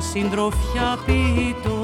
συντροφιά ποιητών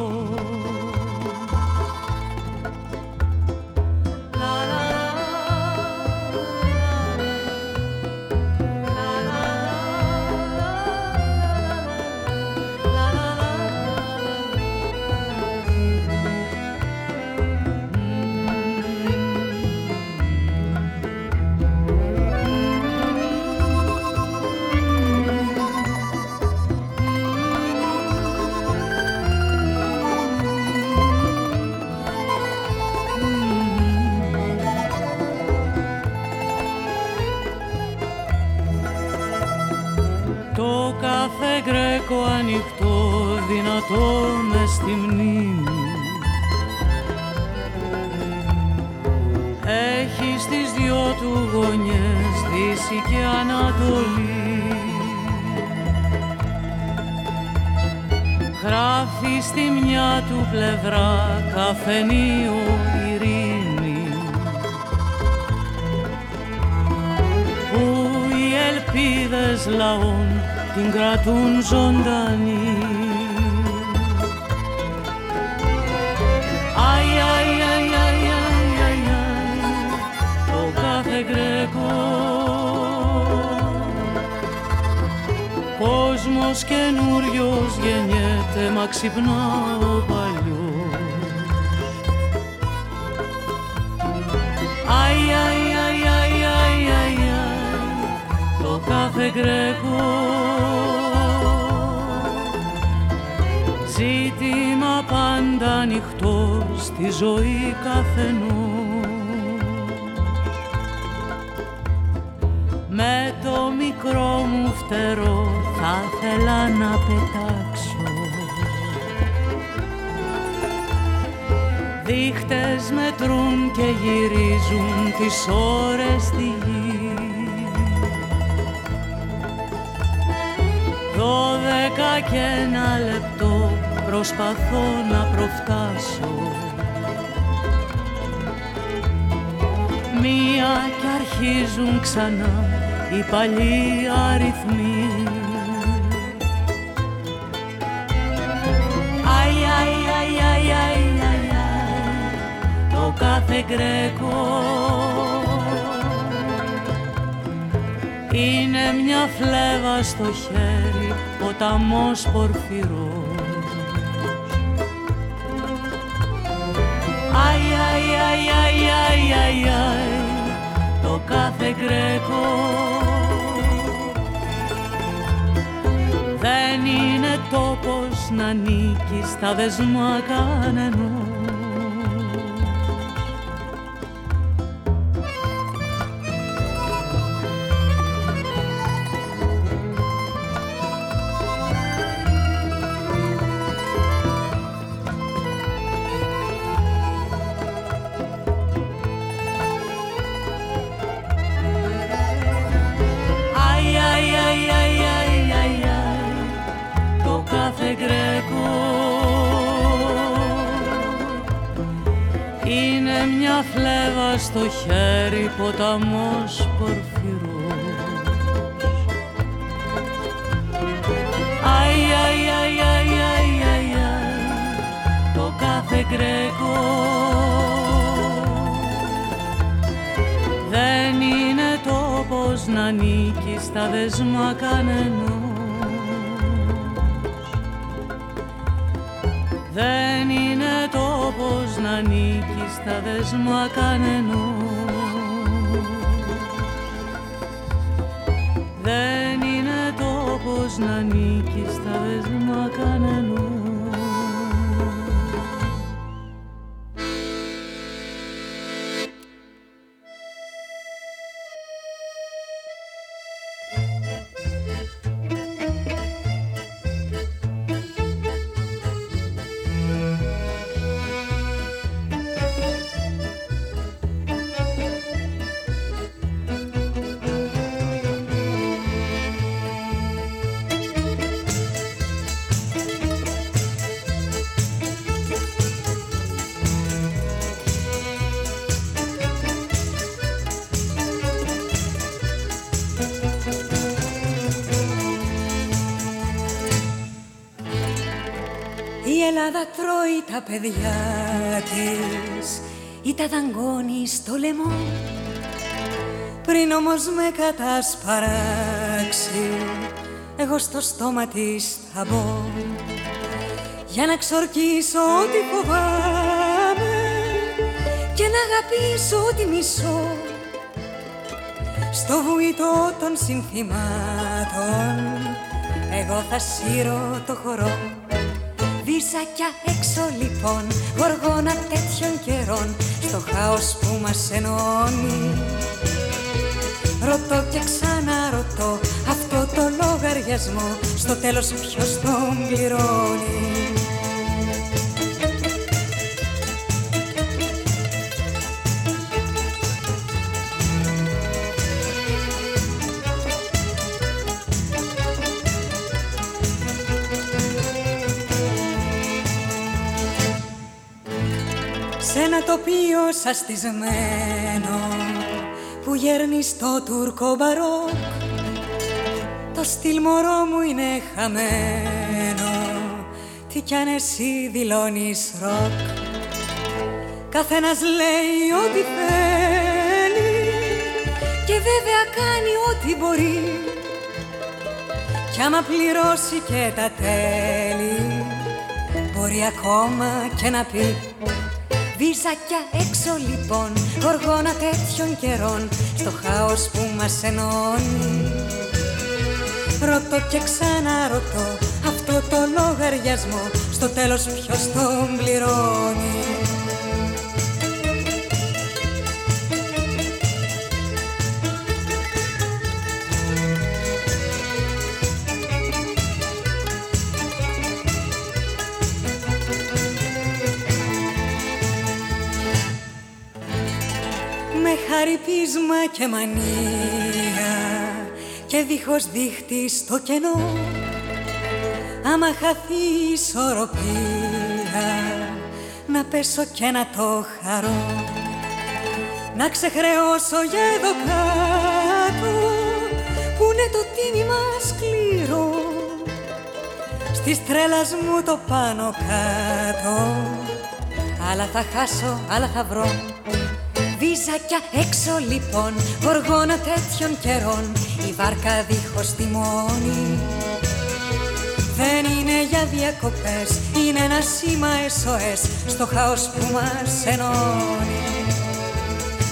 στο χέρι ποταμός πορφυρός Αι, αι, αι, αι, αι, αι, αι, το κάθε γκρέκο. Δεν είναι τόπος να νίκει στα δεσμά κανενός δεν είναι τόπος να νίκεις στα δεσμά κανενός. Δεν είναι τόπος να νίκεις στα δεσμά κανενός τα παιδιά της. Ή τα δαγκώνει στο λαιμό. Πριν όμως με κατασπαράξει εγώ στο στόμα της θα μπω. Για να ξορκίσω ό,τι φοβάμαι και να αγαπήσω ό,τι μισώ. Στο βουητό των συνθημάτων εγώ θα σύρω το χορό Βυσακιά έξω λοιπόν, γοργόνα τέτοιων καιρών Στο χάος που μας ενώνει. Ρωτώ και ξαναρωτώ αυτό το λογαριασμό Στο τέλος ποιος τον πληρώνει τοπίο σαστισμένο που γέρνει στο τουρκο μπαρόκ. Το στυλ μωρό μου είναι χαμένο τι κι αν εσύ δηλώνεις ροκ. Καθένας λέει ό,τι θέλει και βέβαια κάνει ό,τι μπορεί. Κι άμα πληρώσει και τα τέλη Μπορεί ακόμα και να πει Βίζακια έξω λοιπόν Γοργόνα τέτοιων καιρών Στο χάος που μας ενώνει. Ρωτώ και ξαναρωτώ Αυτό το λογαριασμό Στο τέλος ποιος τον πληρώνει χαρυπίσμα και μανία και δίχως δίχτυ στο κενό. Άμα χαθεί η ισορροπία να πέσω και να το χαρώ να ξεχρεώσω για εδώ κάτω που είναι το τίμημα σκληρό. Στις τρέλας μου το πάνω κάτω άλλα θα χάσω, άλλα θα βρω Βίζακια έξω λοιπόν, γοργόνα τέτοιων καιρών Η βάρκα δίχως τιμόνι Δεν είναι για διακοπές, είναι ένα σήμα SOS Στο χάος που μας ενώνει.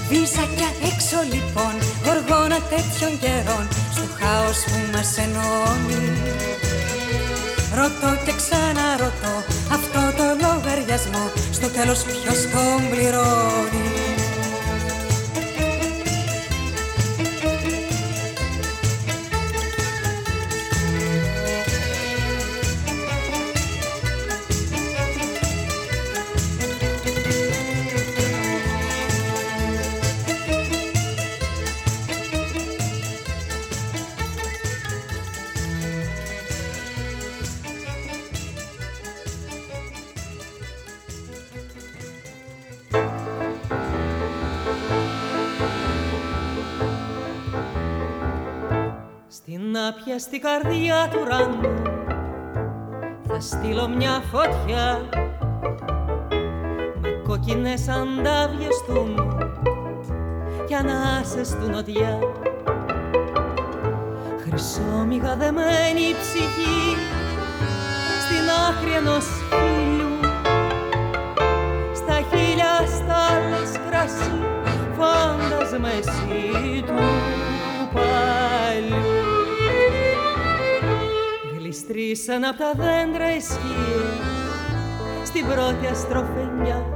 Βίζακια έξω λοιπόν, γοργόνα τέτοιων καιρών Στο χάος που μας ενώνει. Ρωτώ και ξαναρωτώ αυτό το λογαριασμό Στο τέλος ποιος τον πληρώνει άπια στην καρδιά του ουρανού θα στείλω μια φωτιά με κόκκινες αντάβιες του νου κι ανάσες του νοτιά. Χρυσόμυγα δεμένη ψυχή στην άκρη ενός φίλου στα χίλια στάλες κρασί φάντασμα εσύ του Γλιστρήσαν απ' τα δέντρα οι στην πρώτη αστροφενιά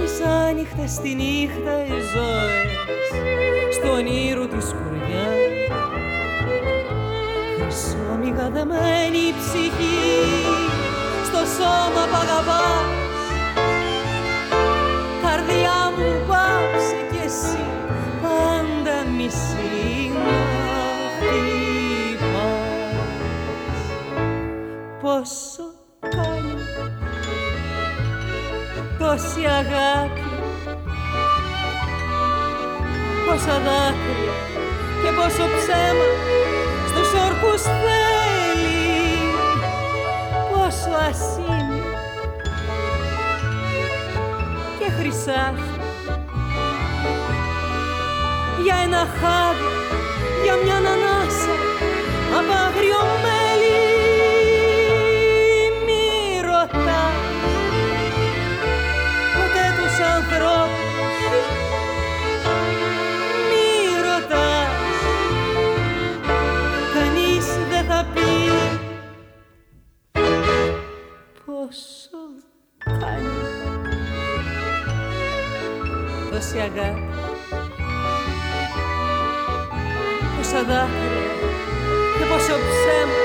Μισάνυχτα στη νύχτα οι ζώες στον ήρου τους σκουριά Χρυσόμυγα δεμένη ψυχή στο σώμα π' αγαπάς. Καρδιά μου πάψε κι εσύ πάντα μισή πόσο κάνει τόση αγάπη πόσα δάκρυα και πόσο ψέμα στους όρκους θέλει πόσο ασύνη και χρυσάφι. Για ένα χάδι, για μια ανάσα τόση αγάπη Πόσα δάκρυα και πόσο ψέμα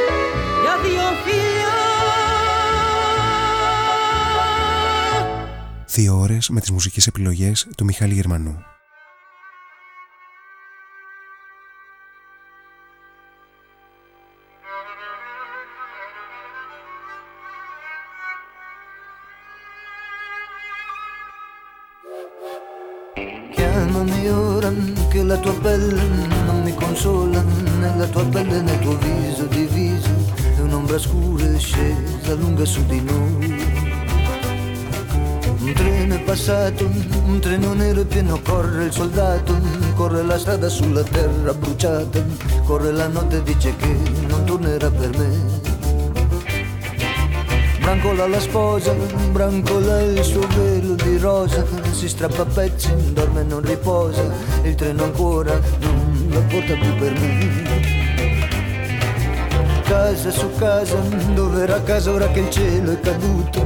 για δύο φιλιά Δύο ώρες με τις μουσικές επιλογές του Μιχάλη Γερμανού. Strada sulla terra bruciata, corre la notte e dice che non tornerà per me. Brancola la sposa, brancola il suo velo di rosa, si strappa a pezzi, dorme e non riposa, il treno ancora non la porta più per me casa su casa, dove era casa ora che il cielo è caduto,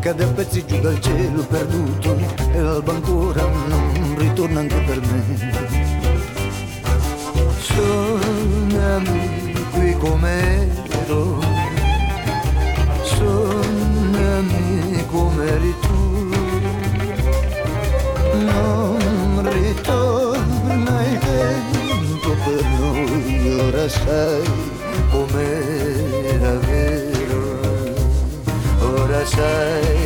cade a pezzi giù dal cielo perduto e l'alba ancora non ritorna anche per me. Sognami qui come ero, sognami come eri tu, non ritorna il tempo per noi, ora sai com'era vero, ora sai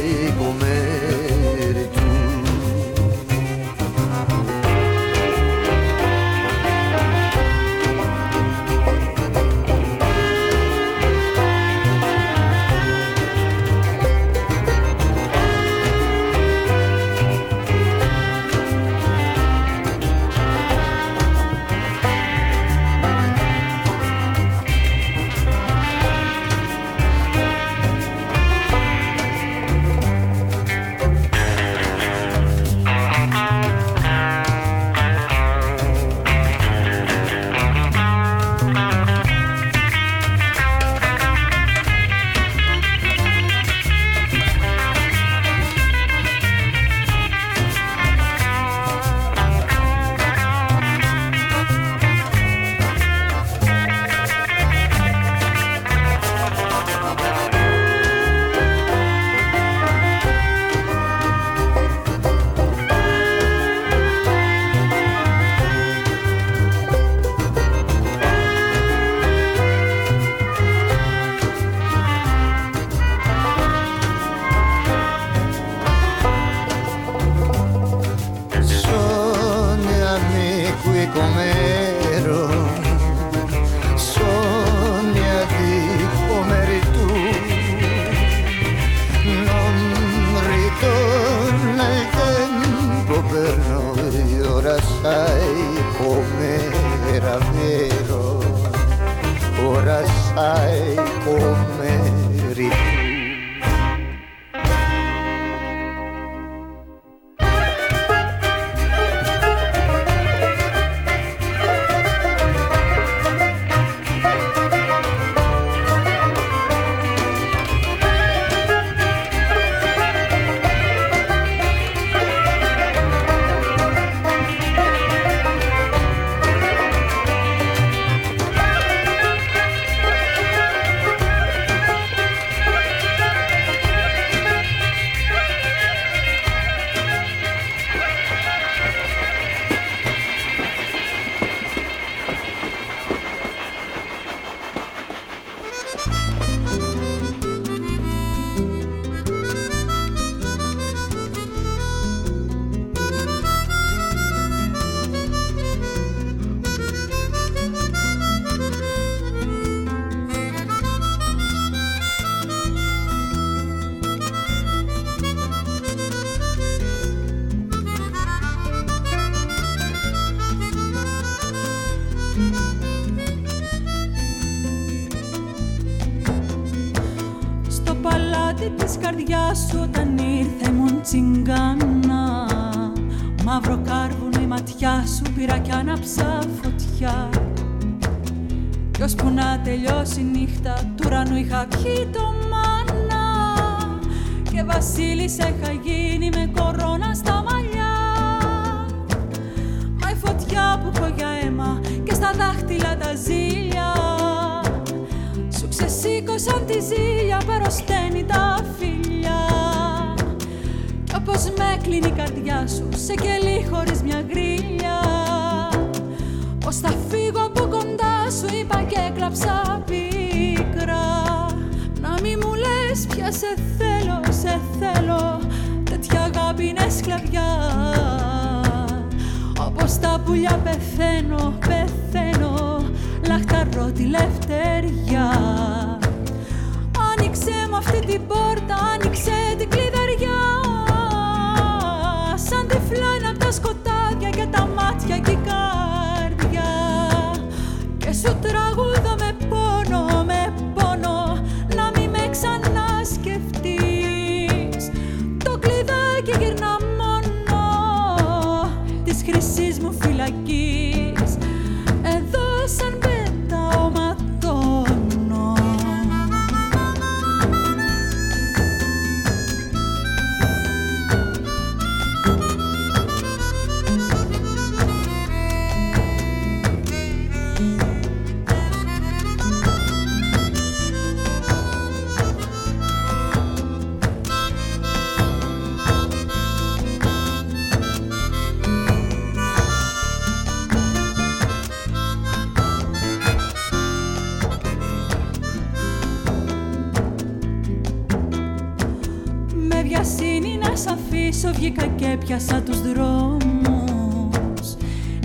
πιάσα τους δρόμους.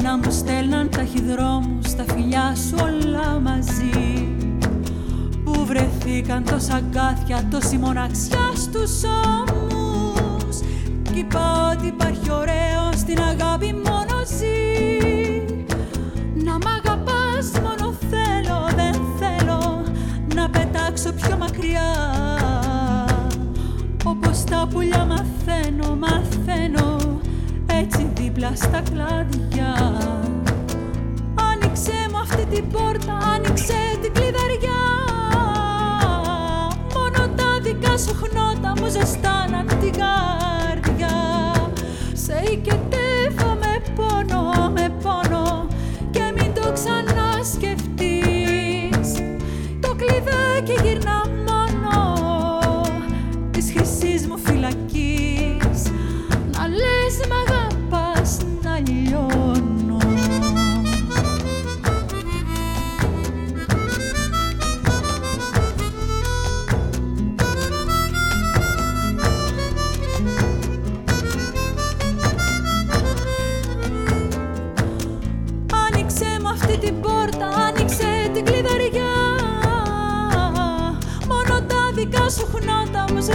Να μου στέλναν ταχυδρόμους τα φιλιά σου όλα μαζί. Που βρεθήκαν τόσα κάθια, τόση μοναξιά στους ώμους. Κι είπα ότι υπάρχει ωραίο στην αγάπη μόνο ζει. Να μ' αγαπάς μόνο θέλω, δεν θέλω Να πετάξω πιο μακριά. Όπως τα πουλιά μαθαίνω, μαθαίνω στα κλάδια Άνοιξε μου αυτή την πόρτα, άνοιξε την κλειδαριά. Μόνο τα δικά σου χνότα μου ζεστάναν να γάλα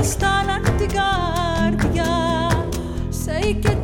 está la antigua guardia. Sei que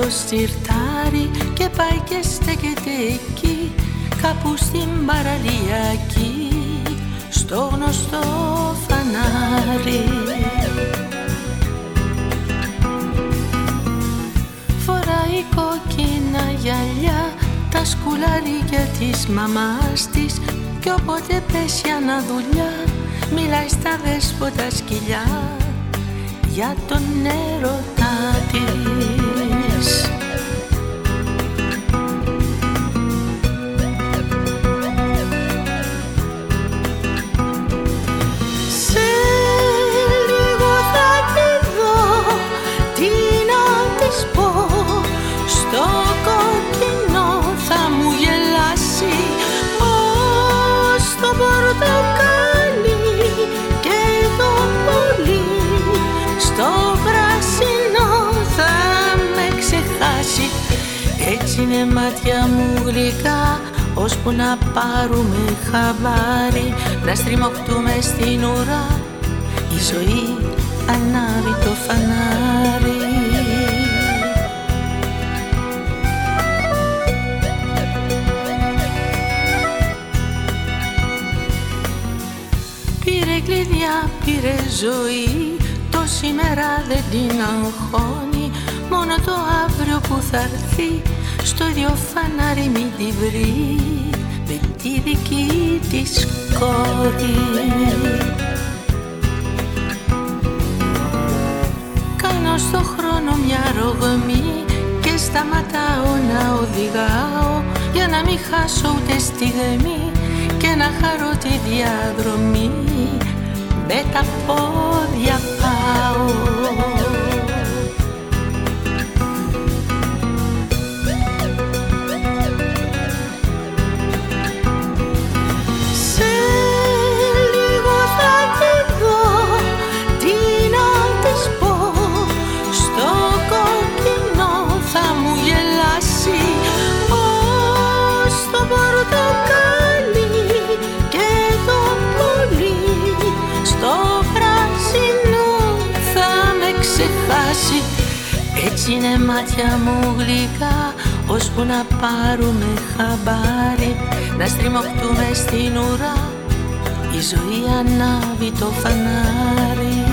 Το σιρτάρι και πάει και στέκεται εκεί κάπου στην παραλιακή στο γνωστό φανάρι Φοράει κόκκινα γυαλιά τα σκουλαρίκια της μαμάς της κι όποτε πέσει αναδουλειά μιλάει στα δέσποτα σκυλιά για τον έρωτά της. Σε είναι μάτια μου γλυκά ώσπου να πάρουμε χαμπάρι να στριμωχτούμε στην ουρά. Η ζωή ανάβει το φανάρι. Πήρε κλειδιά, πήρε ζωή Το σήμερα δεν την αγχώνει. Μόνο το αύριο που θα έρθει Στο ίδιο φανάρι μην τη βρει Με τη δική της κόρη. Κάνω στο χρόνο μια ρογμή Και σταματάω να οδηγάω Για να μην χάσω ούτε στιγμή Και να χαρώ τη διαδρομή Με τα πόδια μου γλυκά Ώσπου να πάρουμε χαμπάρι Να στριμωχτούμε στην ουρά Η ζωή ανάβει το φανάρι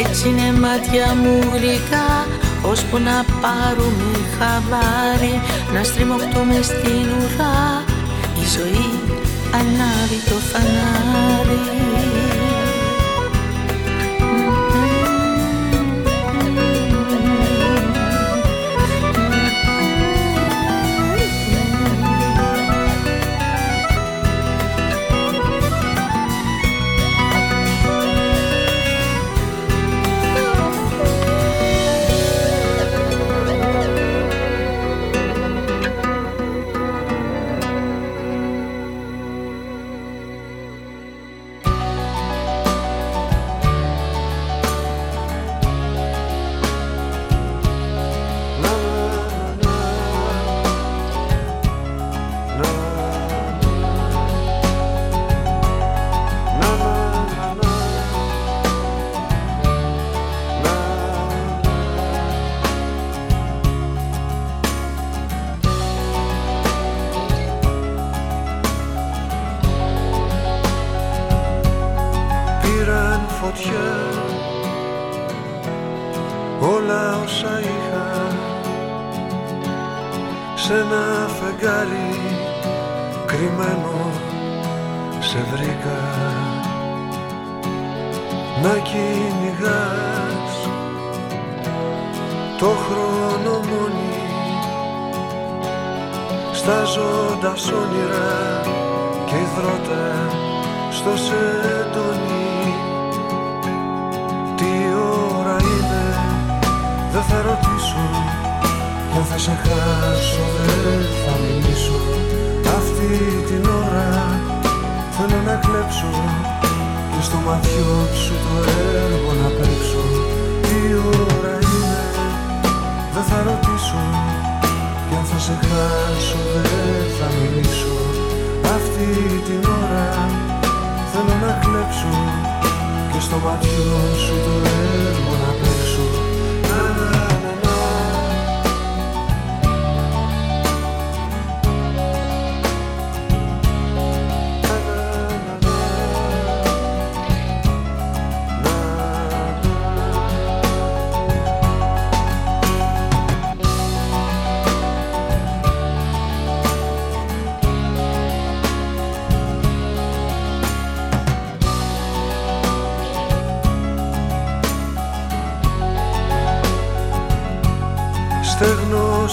Έτσι είναι μάτια μου γλυκά Ώσπου να πάρουμε χαμπάρι Να στριμωχτούμε στην ουρά Η ζωή ανάβει το φανάρι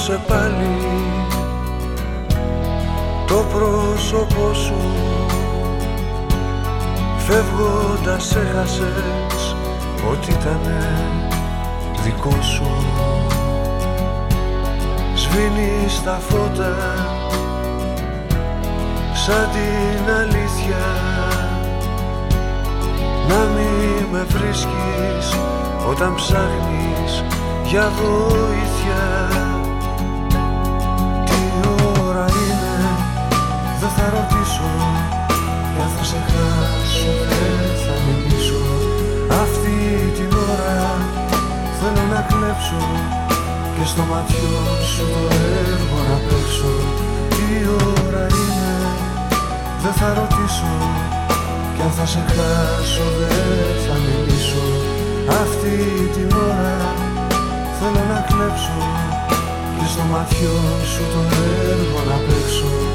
σε πάλι. Το πρόσωπό σου Φεύγοντας έχασες ό,τι ήταν δικό σου. Σβήνεις τα φώτα σαν την αλήθεια. Να μη με βρίσκεις όταν ψάχνεις για βοήθεια θα ρωτήσω. Για θα σε χάσω δεν θα μιλήσω. Αυτή την ώρα θέλω να κλέψω Και στο ματιό σου το έργο να παίξω. Τι ώρα είναι δεν θα ρωτήσω. Κι αν θα σε χάσω δεν θα μιλήσω. Αυτή την ώρα θέλω να κλέψω και στο ματιό σου το έργο να παίξω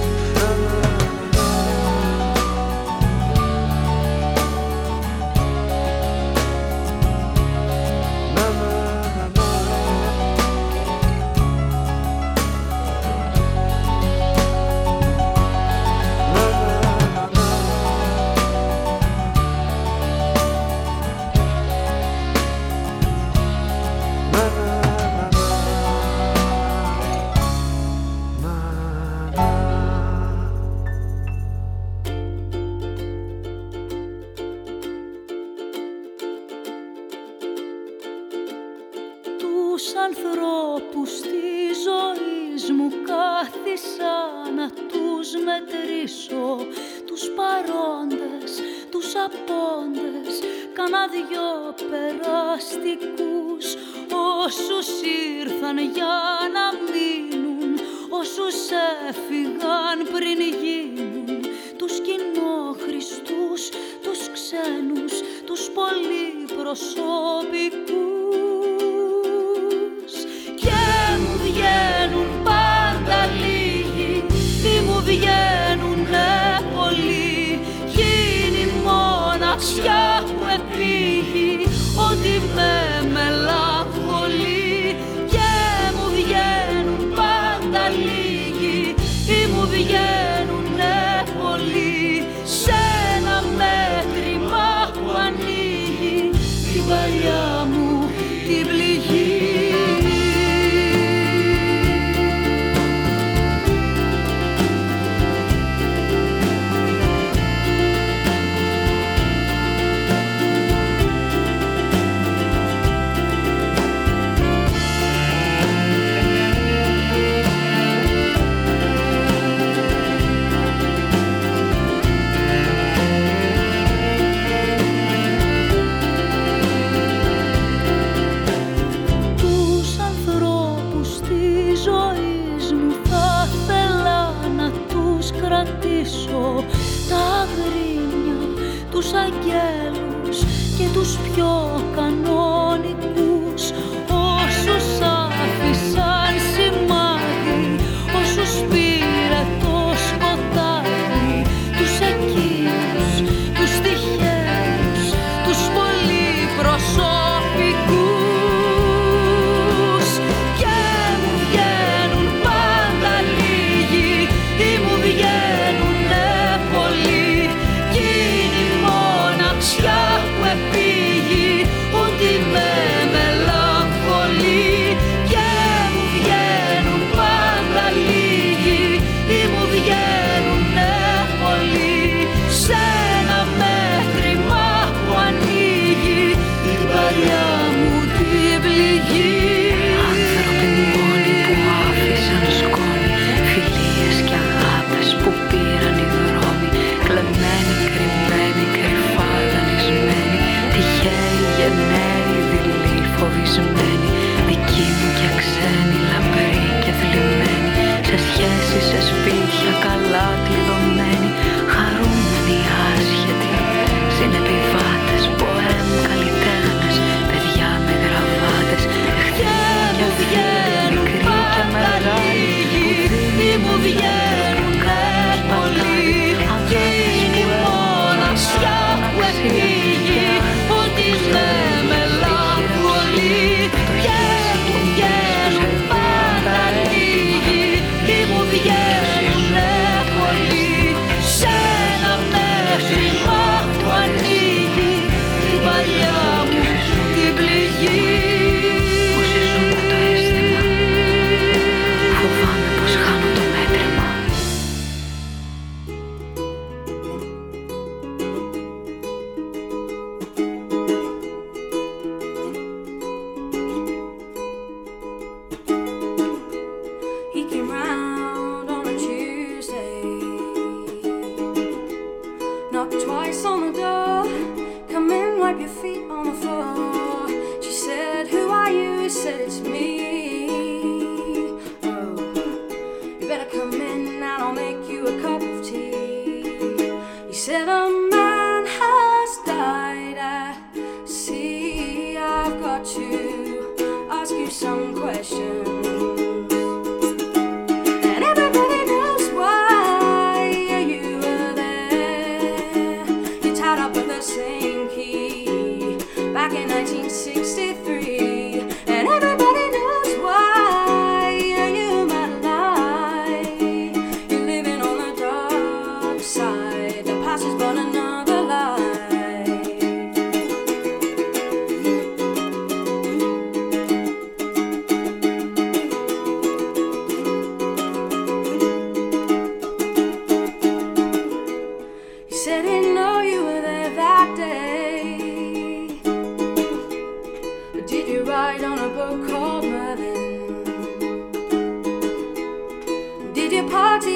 But did you ride on a boat called Merlin? Did you party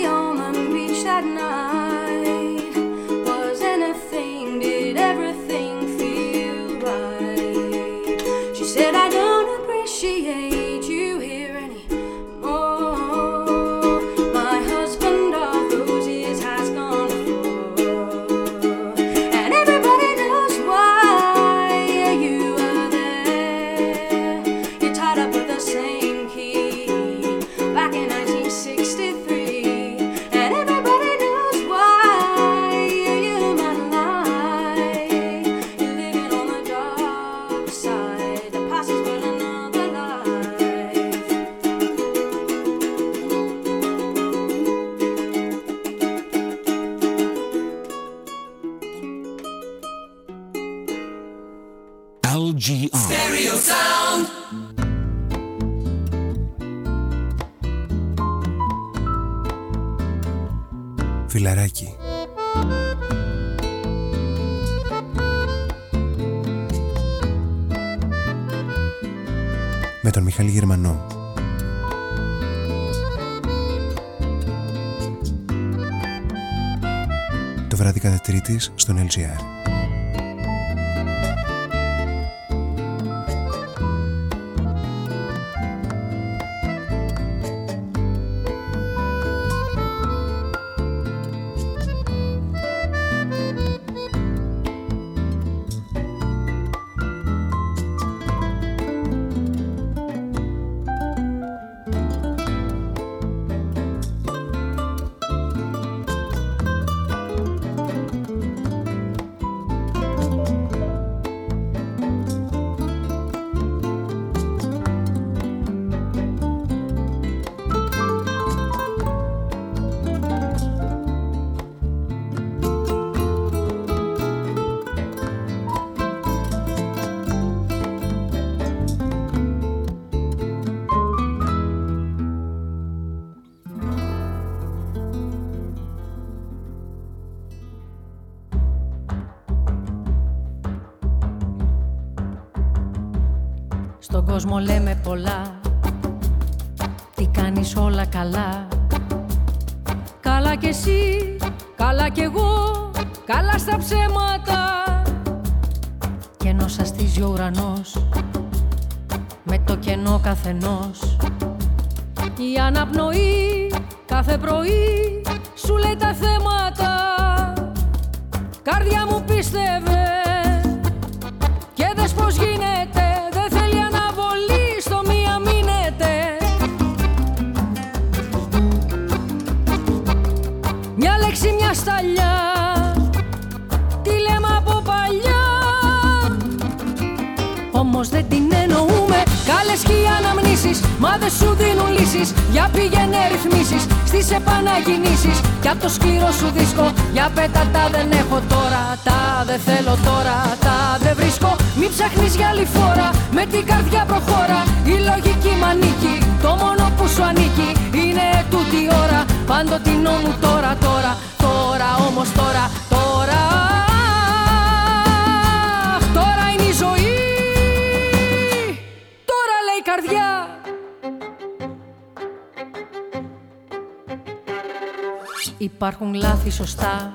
Υπάρχουν λάθη σωστά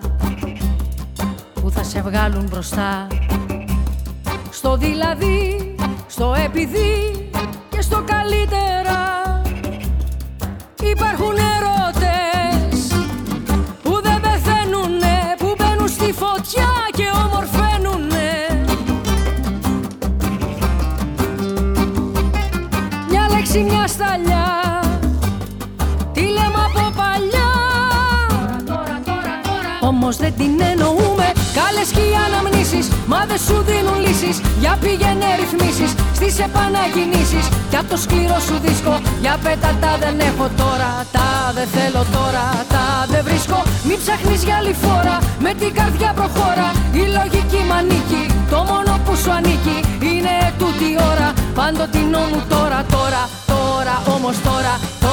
που θα σε βγάλουν μπροστά. Στο δηλαδή, στο επειδή και στο καλύτερα. Υπάρχουν φωτιά Όμως δεν την εννοούμε. Κάλες και οι αναμνήσεις Μα δεν σου δίνουν λύσεις. Για πήγαινε ρυθμίσεις Στις επανακινήσεις. Κι απ' το σκληρό σου δίσκο Για πέτα τα δεν έχω τώρα. Τα δεν θέλω τώρα Τα δεν βρίσκω. Μην ψάχνεις για άλλη φορά Με την καρδιά προχώρα. Η λογική μ' ανήκει Το μόνο που σου ανήκει Είναι τούτη ώρα. Πάντοτινό μου τώρα τώρα Τώρα όμως τώρα Τώρα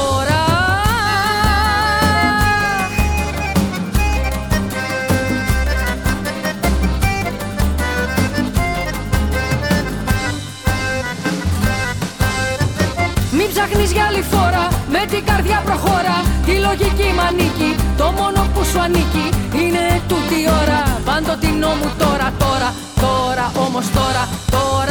ψάχνεις για άλλη φορά Με την καρδιά προχώρα. Τη λογική μ' ανήκει Το μόνο που σου ανήκει Είναι τούτη ώρα. Πάντοτινό μου τώρα, τώρα Τώρα όμως τώρα, τώρα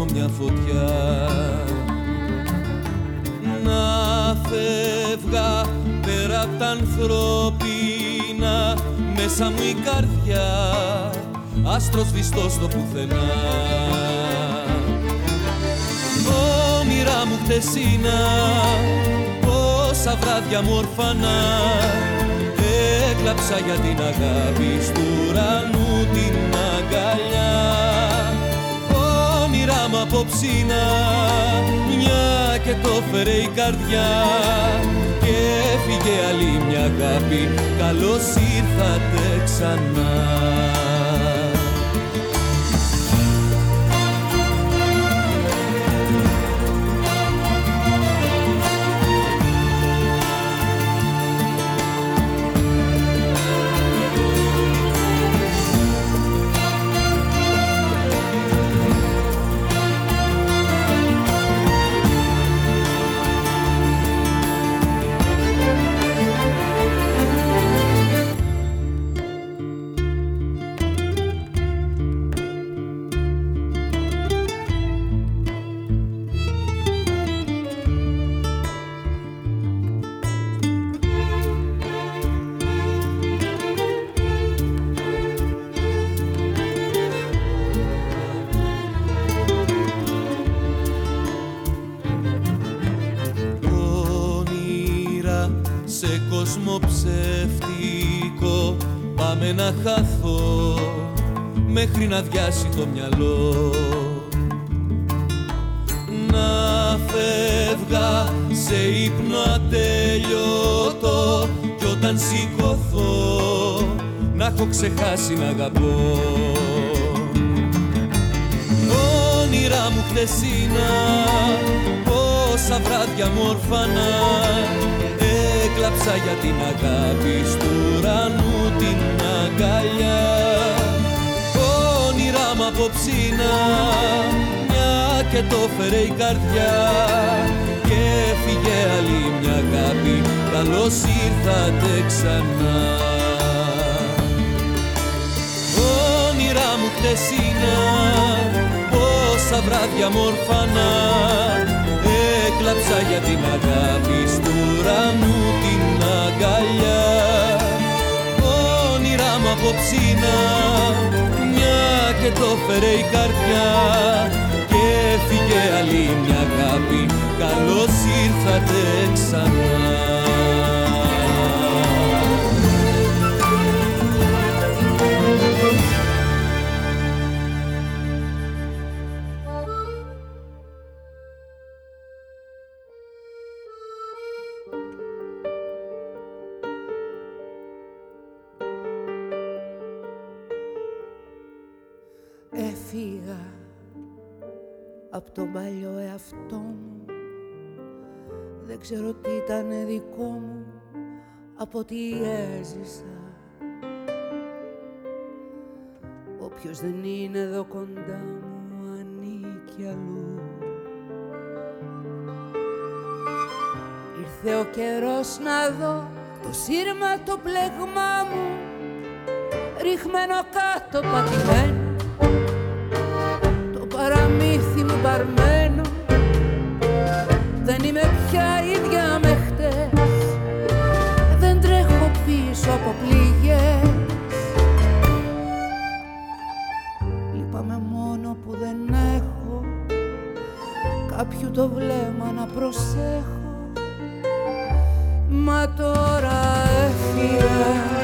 Κόσμο μια φωτιά. Να φεύγα απ' τα ανθρώπινα μέσα μου η καρδιά άστρος βιστός στο πουθενά. Όνειρά μου χτεσίνα πόσα βράδια μου ορφανά. Έκλαψα για την αγάπη στους ουρανού την αγκαλιά Όνειρά μου απόψινα μια και το φέρε η καρδιά και έφυγε άλλη μια αγάπη καλώς ήρθατε ξανά να χάθω μέχρι να διάσει το μυαλό. Να φεύγα σε ύπνο ατέλειωτο κι όταν σηκωθώ να έχω ξεχάσει να αγαπώ. Όνειρά μου χτεσίνα πόσα βράδια μου ορφανά έκλαψα για την αγάπη στου ουρανού την αγκαλιά. Όνειρά μ' απόψινα μια και το φέρε η καρδιά. Και έφυγε άλλη μια αγάπη καλώς ήρθατε ξανά. Όνειρά μου χτεσίνα πόσα βράδια μορφανά έκλαψα για την αγάπης στου ουρανού την αγκαλιά. Απόψινα μια και το φέρε η καρδιά. Και έφυγε άλλη μια αγάπη καλώς ήρθατε ξανά απ' τον παλιό εαυτό μου. Δεν ξέρω τι ήταν δικό μου από τι έζησα. Όποιος δεν είναι εδώ κοντά μου ανήκει αλλού. Ήρθε ο καιρός να δω το σύρμα το πλέγμα μου. Ρίχμενο κάτω πατημένο παραμύθι μου παρμένο. Δεν είμαι πια ίδια με χτες. Δεν τρέχω πίσω από πληγές. Λείπαμε μόνο που δεν έχω Κάποιου το βλέμμα να προσέχω. Μα τώρα έφυγα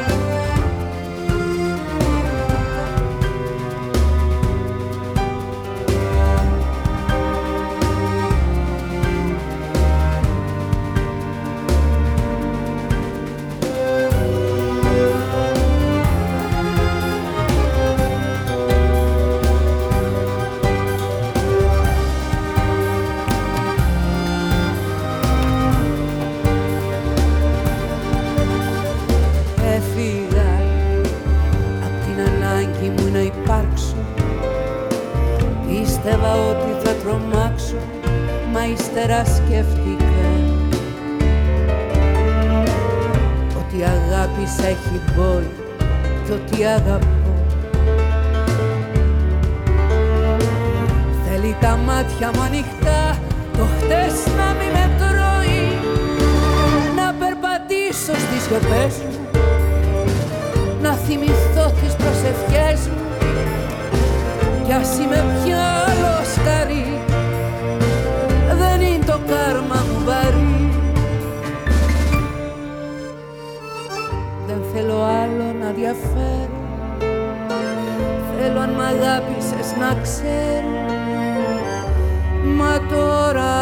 ύστερα σκέφτηκα ότι αγάπη έχει πόλη και ότι αγαπώ. Θέλει τα μάτια μου ανοιχτά το χτες να μην με τρώει. Να περπατήσω στη σιωπές μου να θυμηθώ τις προσευχές μου. Κι ας είμαι πια σκαρί δεν είναι το κάρμα μου βαρύ δεν θέλω άλλο να διαφέρω. Θέλω αν μ' αγάπησες να ξέρω. Μα τώρα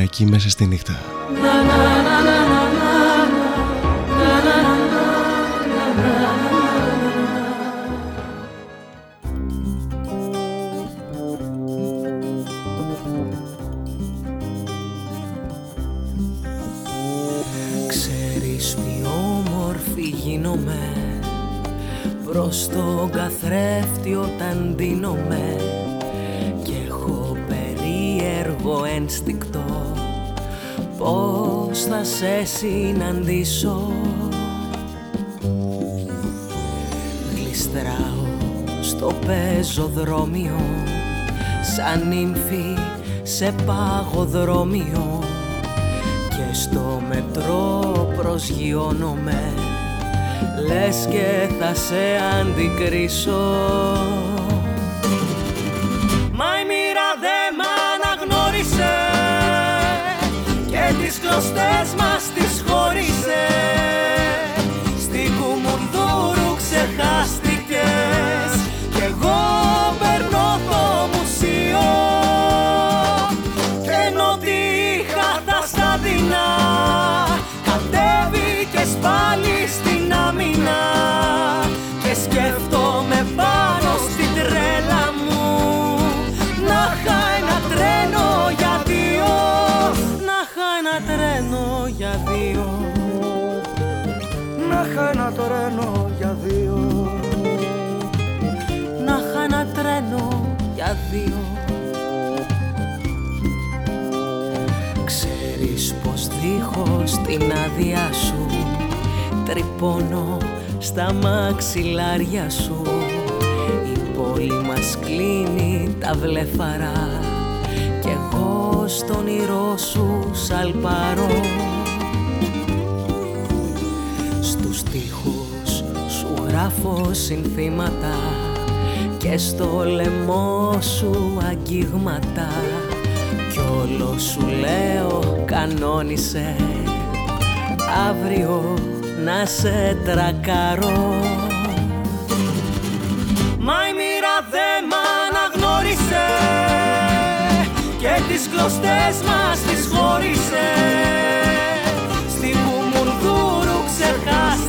εκεί μέσα στη νύχτα. Σε συναντήσω. Γλιστράω στο πεζοδρόμιο Σαν νύμφη σε παγοδρόμιο. Και στο μετρό προσγειώνομαι Λες και θα σε αντικρίσω κλωστές μας τρένο για δύο. Να είχα ένα τρένο για δύο. Ξέρεις πως δίχως την άδειά σου Τρυπώνω στα μαξιλάρια σου. Η πόλη μας κλείνει τα βλεφαρά στον όνειρό σου σαλπαρώ γράφω συνθήματα και στο λαιμό σου αγγίγματα. Κι όλο σου λέω κανόνισε. Αύριο να σε τρακαρώ. Μα η μοίρα δεν μ' αναγνώρισε και τις κλωστές μας τις χώρισε. Στη Κουμουνδούρου ξεχάστηκες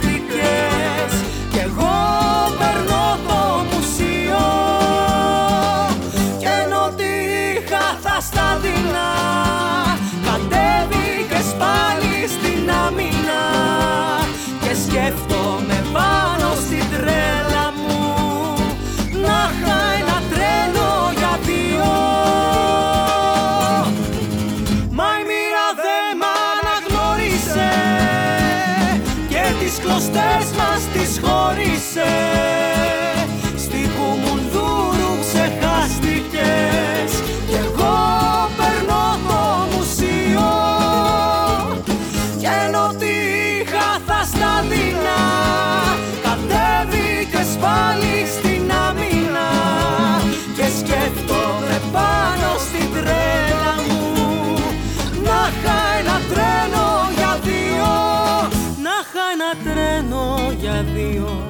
τρένο για δύο.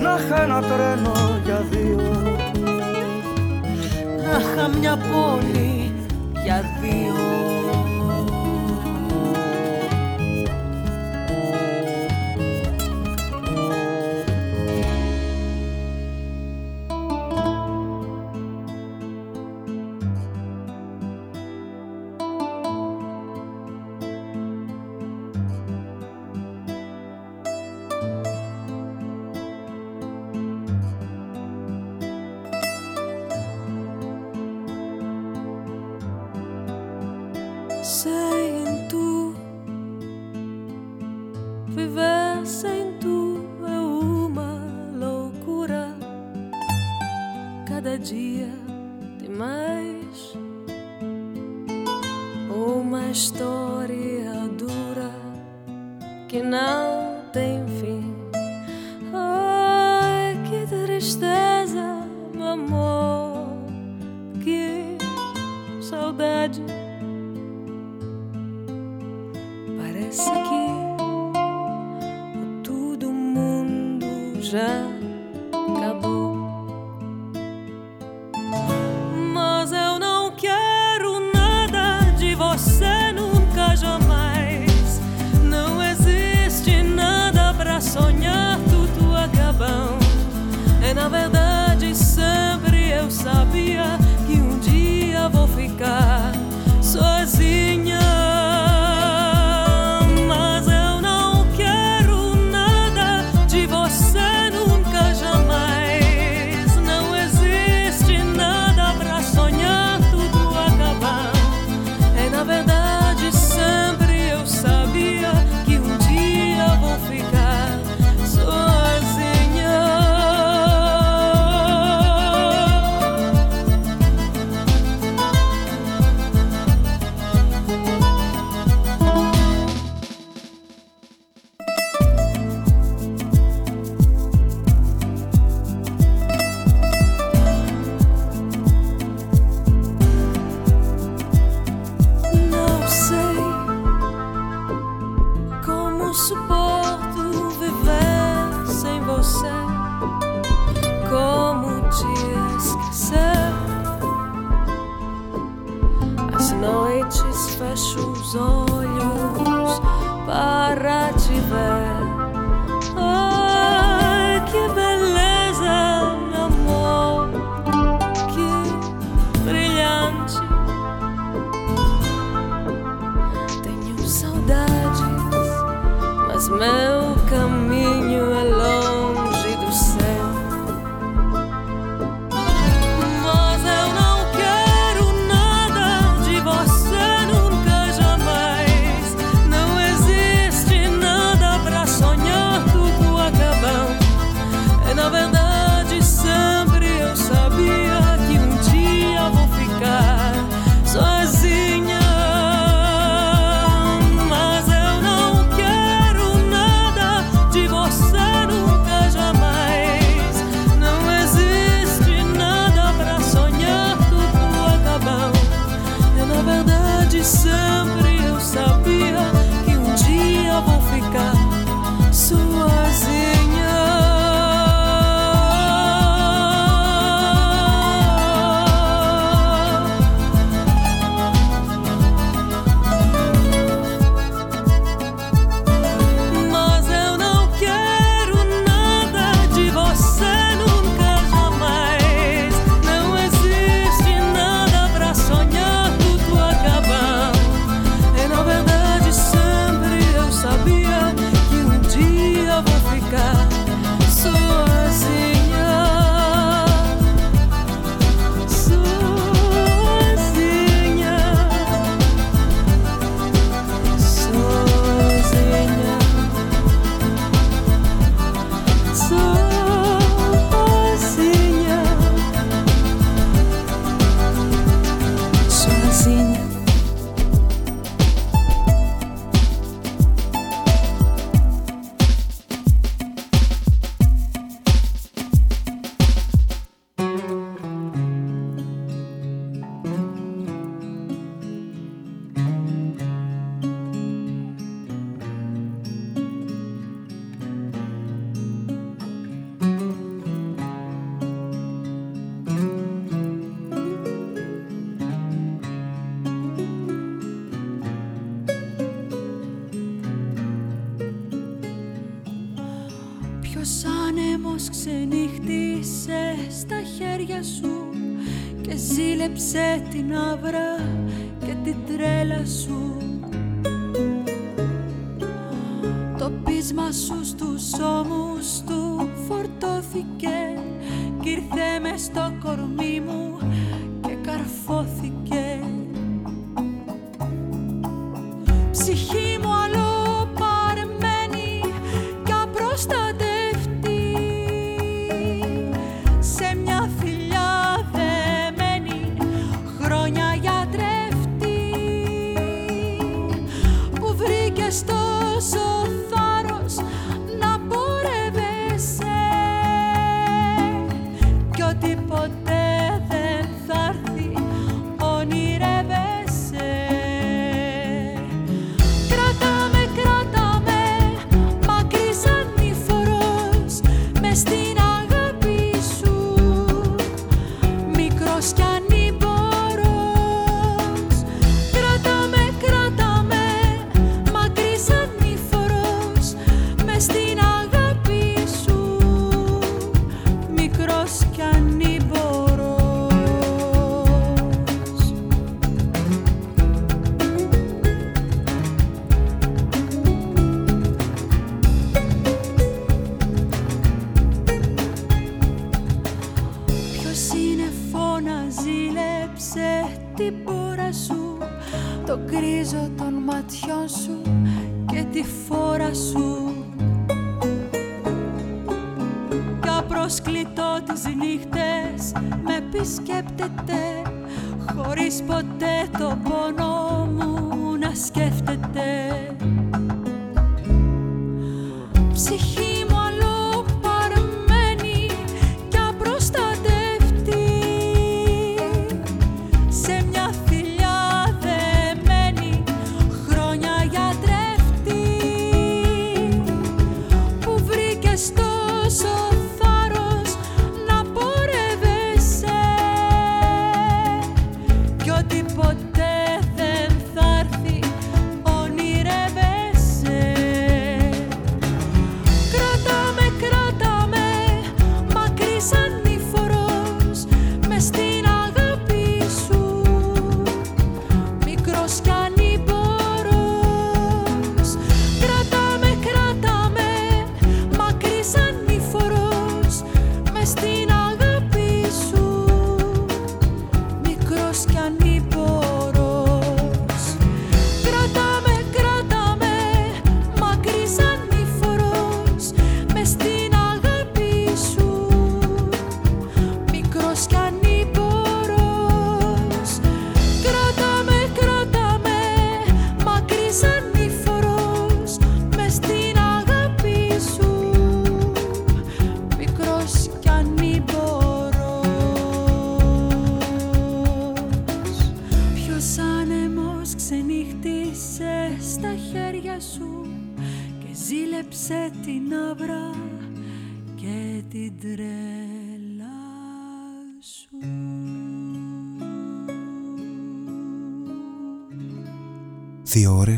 Να είχα ένα τρένο για δύο. Να είχα μια πόλη για δύο. suporto viver sem você. Como te esquecer? Às noites fecho os olhos para te.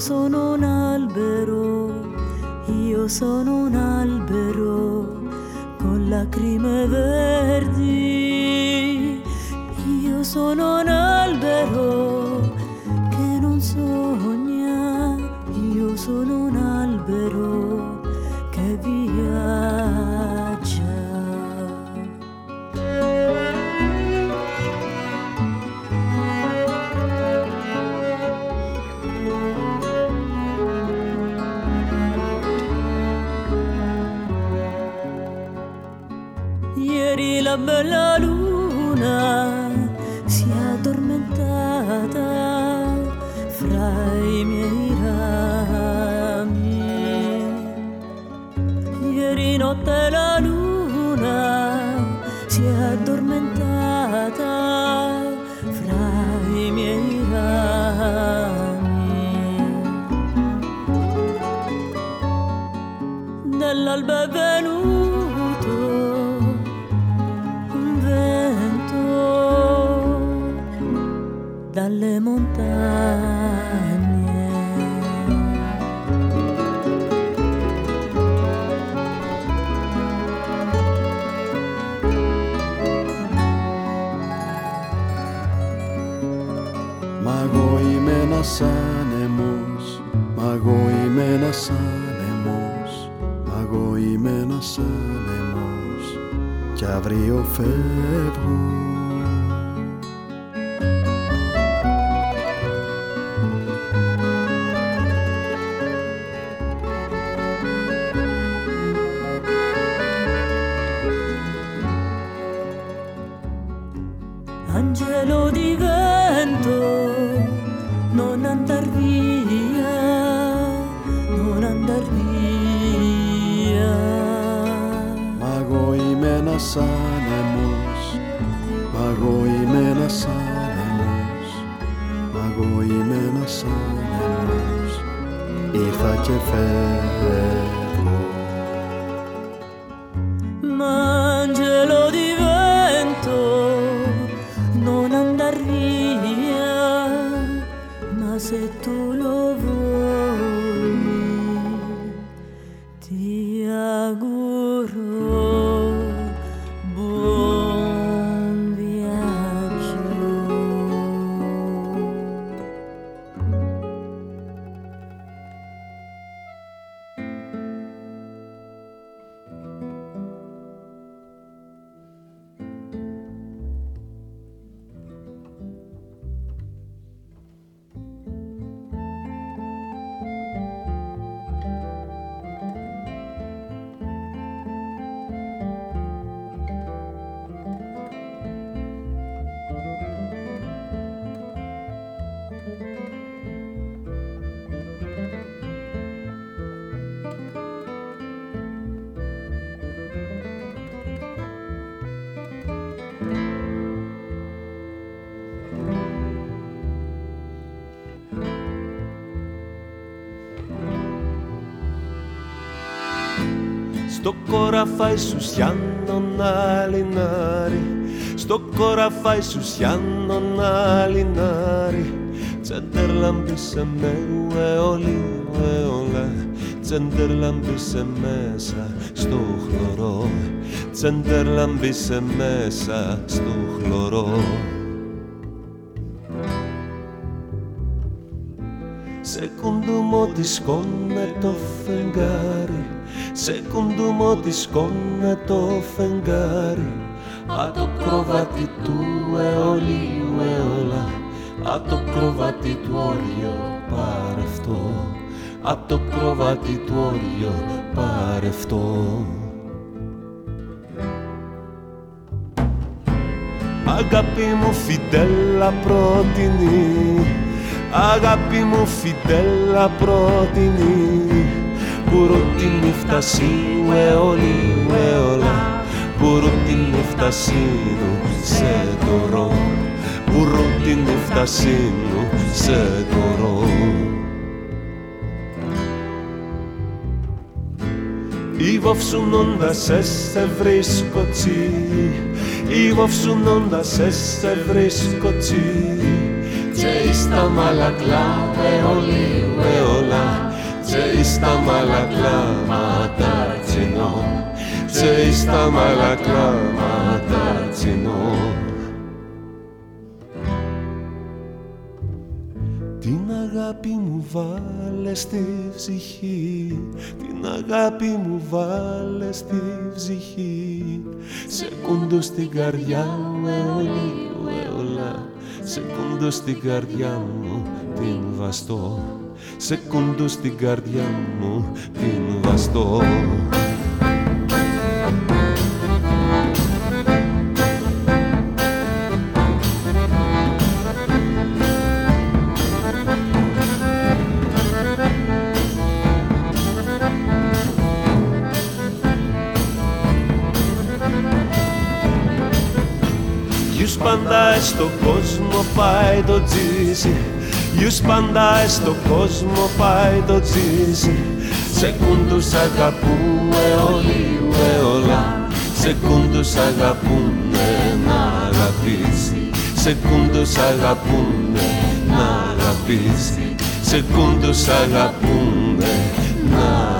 sono un albero, io sono un albero con lacrime verdi. Io sono un albero la la dalle montagne. Μα εγώ είμαι ένας άνεμος, μα εγώ είμαι ένας άνεμος, μα εγώ είμαι ένας άνεμος κι αύριο φεύγω. Στο coraffai su scianno nalinari Στο coraffai su scianno nalinari Τσέντερλαμπη σε με ουεολί ουεολά Τσέντερλαμπη σε μέσα στο χλωρό. Τσέντερλαμπη σε μέσα στο χλωρό. Σε κουντούμο τη σκόνε το φεγγάρι Σε κουντούμο τη σκόνε το φεγγάρι Α το κροβάτι του αιωλίου αιωλά Α το κροβάτι του όριο παρευτό Α το κροβάτι του όριο παρευτό Αγάπη μου φιντέλα πρότινη Αγάπη μου φιντέλα πρότινη Πουρούτινη φτασίνου αιώλη αιώλα Πουρούτινη φτασίνου σε τωρό Πουρούτινη φτασίνου σε τωρό Υβοφσουνώντας σε σε βρίσκω τσι Υβοφσουνώντας σε σε βρίσκω τσι Και στα μαλακλά αιώλη αιώλα Και στα μαλακλά ματαρτσινό Και στα μαλακλά ματαρτσινό Την αγάπη μου βάλε στη ψυχή. Την αγάπη μου βάλε στη ψυχή. Σε κούντο στην καρδιά μου αιωλή αιωλά Σε κούντο στην καρδιά μου την βαστώ σε κοντού στην καρδιά μου την βαστώ. Πάντα στον κόσμο πάει το τζίσι Γιους πάντα στο κόσμο πάει το τζίζι Σεκούντους αγαπούμε όλοι όλα. Σεκούντους αγαπούνε να αγαπήσει. Σεκούντους αγαπούνε να αγαπήσει. Σεκούντους αγαπούνε να σε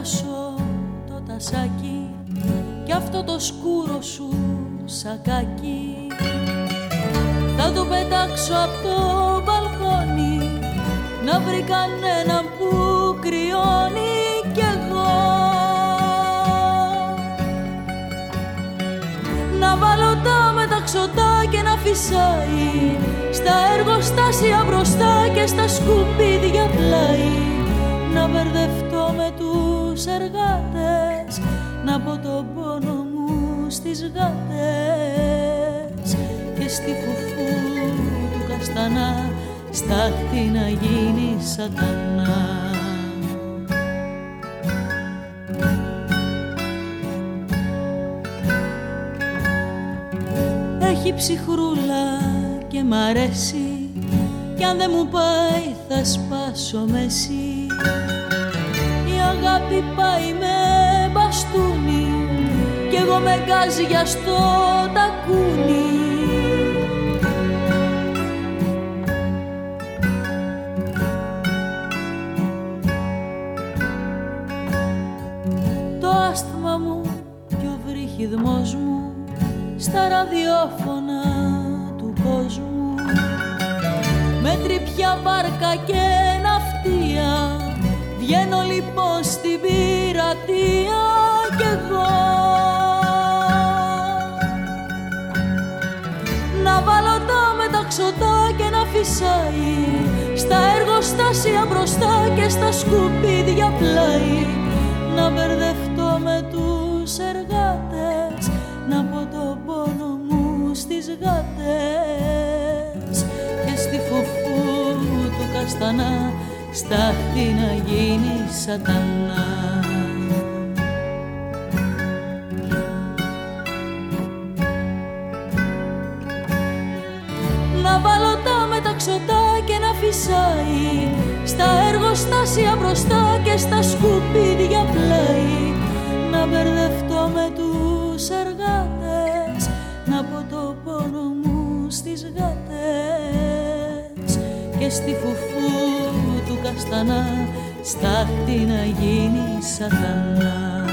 Πάω να διάσω το τασάκι και αυτό το σκούρο σου σακάκι. Θα το πετάξω από το μπαλκόνι να βρει κανέναν που κρυώνει κι εγώ. Να βάλω τα μεταξωτά και να φυσάει στα εργοστάσια μπροστά και στα σκουπίδια πλάι. Να μπερδευτώ με τους εργάτες να πω τον πόνο μου στις γάτες και στη φουφού του καστανά στάχτη να γίνει σατανά. Έχει ψυχρούλα και μ' αρέσει κι αν δεν μου πάει θα σπάσω μέση η αγάπη πάει με μπαστούνι κι εγώ με γκάζια στο τακούνι. Στα ραδιόφωνα του κόσμου. Με τρυπιά βάρκα και ναυτία βγαίνω λοιπόν στην πειρατεία κι εγώ. Να βάλω τα μεταξωτά και να φυσάει στα εργοστάσια μπροστά και στα σκουπίδια πλάι. Να μπερδευτώ με τους εργάτες να πω το πόνο μου στις γάτες. Και στη φουφού του καστανά στάχτη να γίνει σατανά. Να βάλω τα μεταξωτά και να φυσάει στα εργοστάσια μπροστά και στα σκουπίδια πλάι να μπερδευτώ με τους εργάτες να πω το πόνο μου στις γάτες και στη φουφού του καστανά στάχτη να γίνει σατανά.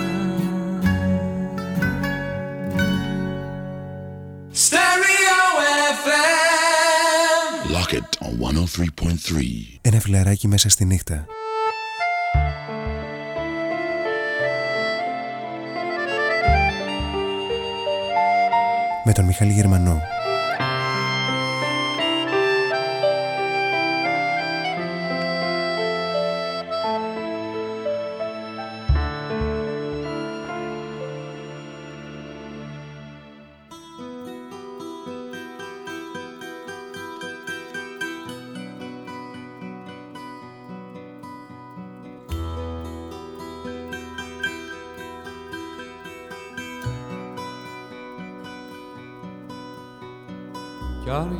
Lock it on 103.3 Ένα φιλαράκι μέσα στη νύχτα με τον Μιχάλη Γερμανό.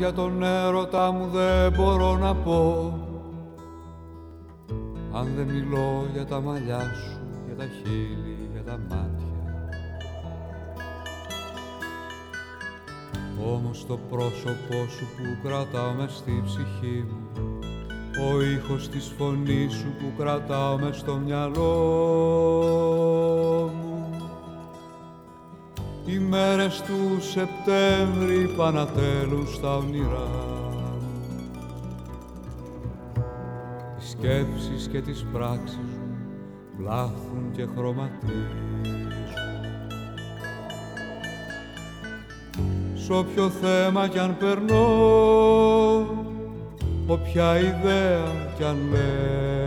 Για τον έρωτα μου δεν μπορώ να πω. Αν δεν μιλώ για τα μαλλιά σου, για τα χείλη, για τα μάτια. Όμως το πρόσωπό σου που κρατάω μες στη ψυχή μου ο ήχος της φωνής σου που κρατάω μες στο μυαλό. μου οι μέρες του Σεπτέμβρη πανατέλουν στα όνειρά τις σκέψεις και τις πράξεις μου πλάθουν και χρωματίζουν. Σ' όποιο θέμα κι αν περνώ όποια ιδέα κι αν λέγω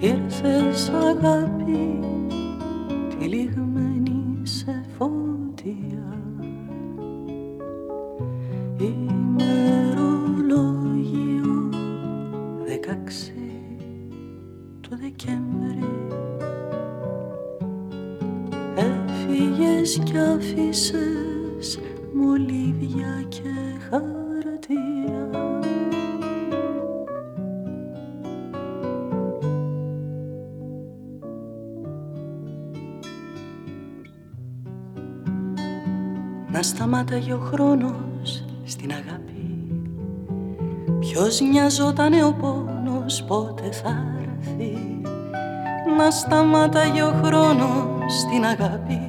ήρθες αγάπη τυλιγμένη σε Να σταμάταγε ο χρόνος στην αγάπη. Ποιος νοιαζότανε ο πόνος πότε θα έρθει. Να σταμάταγε ο χρόνος στην αγάπη.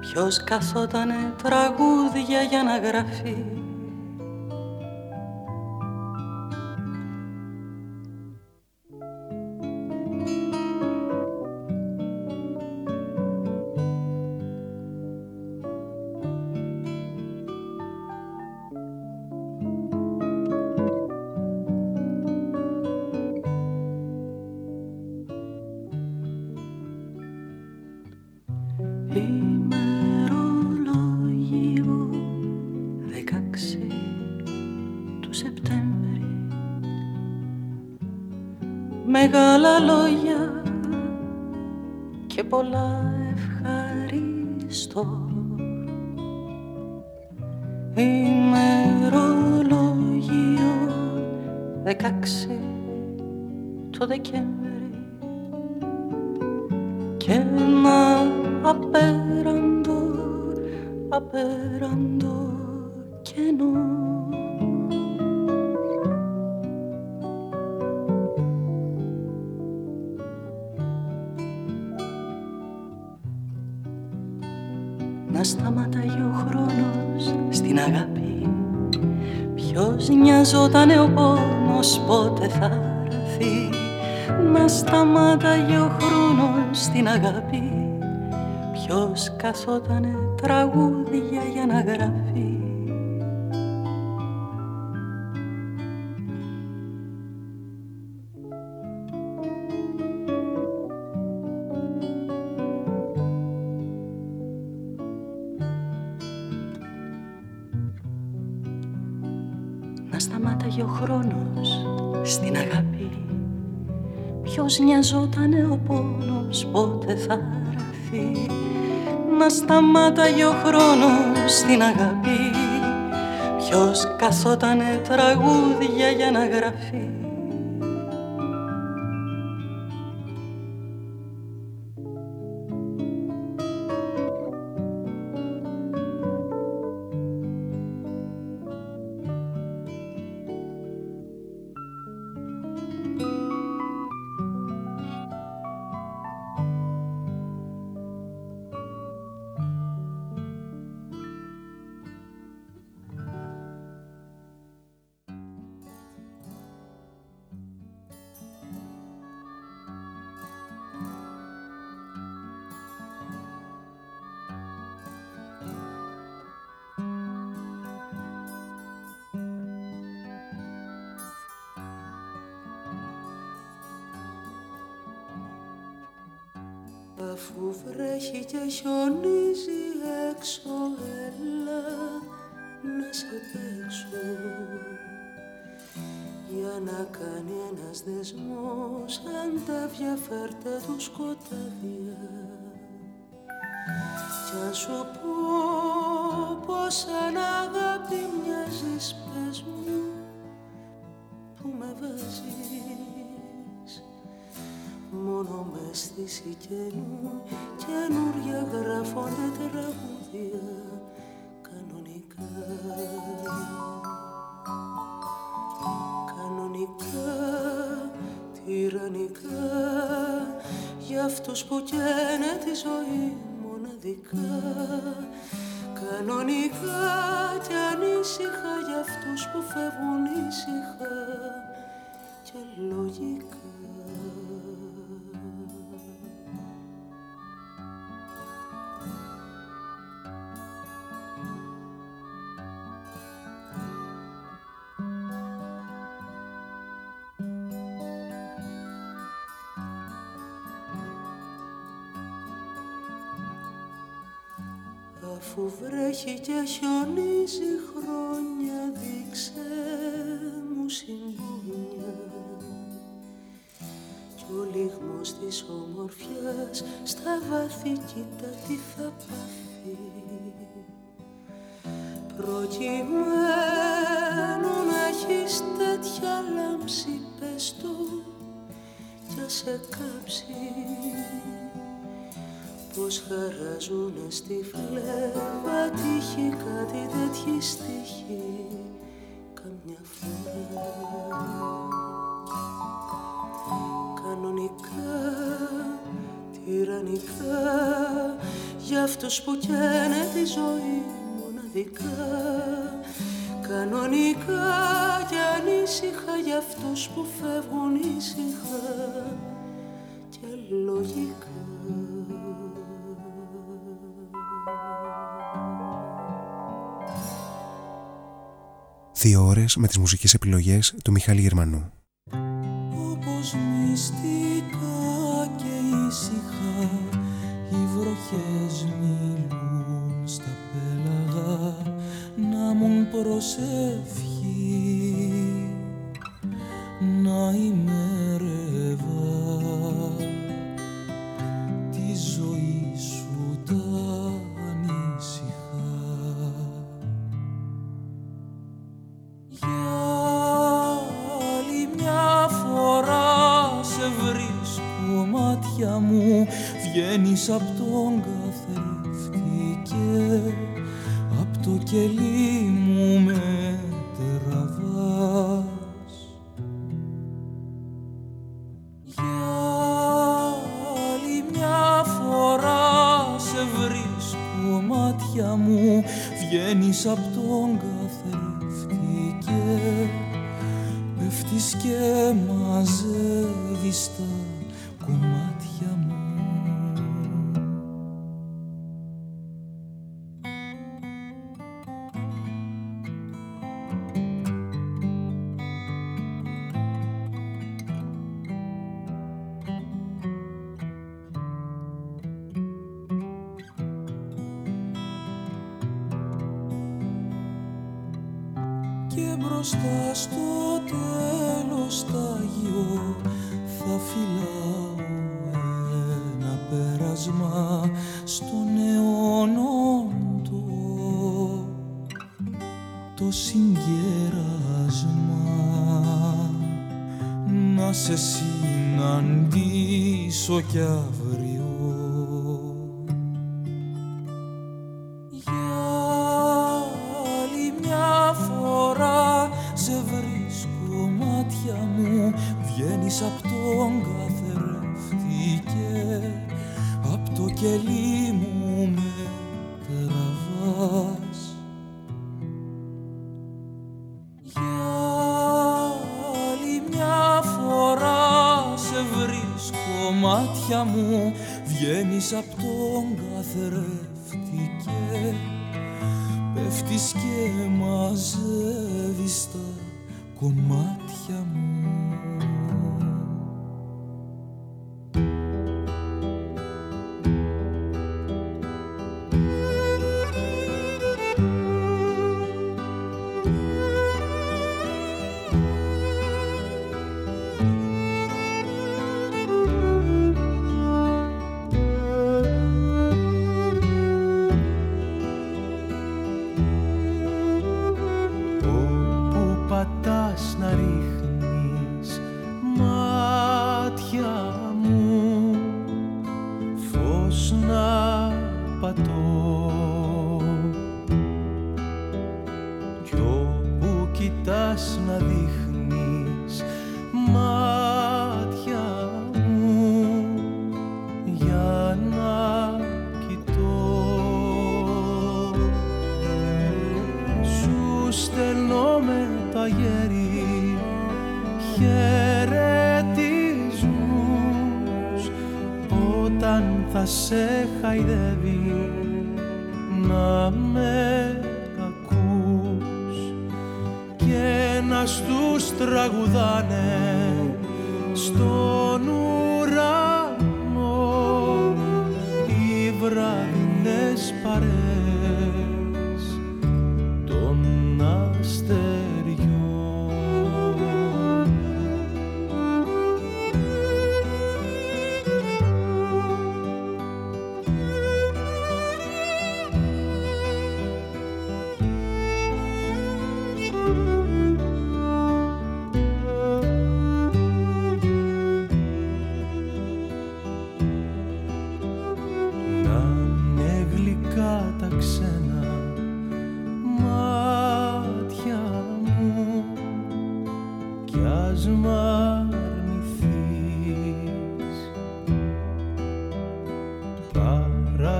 Ποιος καθότανε τραγούδια για να γραφεί Ποιος καθότανε τραγούδια για να γράφει Να σταμάταγε ο χρόνος στην αγάπη. Ποιος νοιαζότανε ο πόνος πότε θα έρθει Να σταμάταγε ο χρόνος στην αγάπη. Ποιος καθότανε τραγούδια για να γράφει Αφού βρέχει και χιονίζει έξω έλα να σε παίξω. Για να κάνει ένας δεσμός αν τα φέρτε του σκοτάδια κι αν σου πω πως σαν μόνο με αίσθηση καινού καινούρια γράφονται τραγούδια κανονικά. Κανονικά τυραννικά για αυτούς που καίνε τη ζωή μοναδικά. Κανονικά και ανήσυχα για αυτούς που φεύγουν ήσυχα και λογικά Αφού βρέχει και χιονίζει χρόνια δείξε μου συμπόνια κι ο λίγμος της ομορφιάς στα βάθη κοίτα τι θα πάθει. Προκειμένου να έχεις τέτοια λάμψη πες το κι ας σε κάψει πως χαράζουνε στη φλέβα τύχη κάτι τέτοιοι στοιχοί καμιά φορά. Κανονικά τυραννικά για αυτούς που καίνε τη ζωή μοναδικά. Κανονικά και ανήσυχα για αυτούς που φεύγουν ήσυχα. Και λογικά Δύο ώρες με τις μουσικές επιλογές του Μιχάλη Γερμανού. Όπως μυστικά και ήσυχα οι βροχές μιλούν στα πέλαγα να μουν προσευχή να ημερεύα Βγαίνει από τον καθρέφτη και από το κελί μου με τραβάς. Για άλλη μια φορά σε βρίσκω μάτια μου Βγαίνει από τον καθρέφτη και πέφτεις και μαζεύεις. τα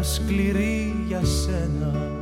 σκληρή για σένα.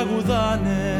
τραγουδάνε.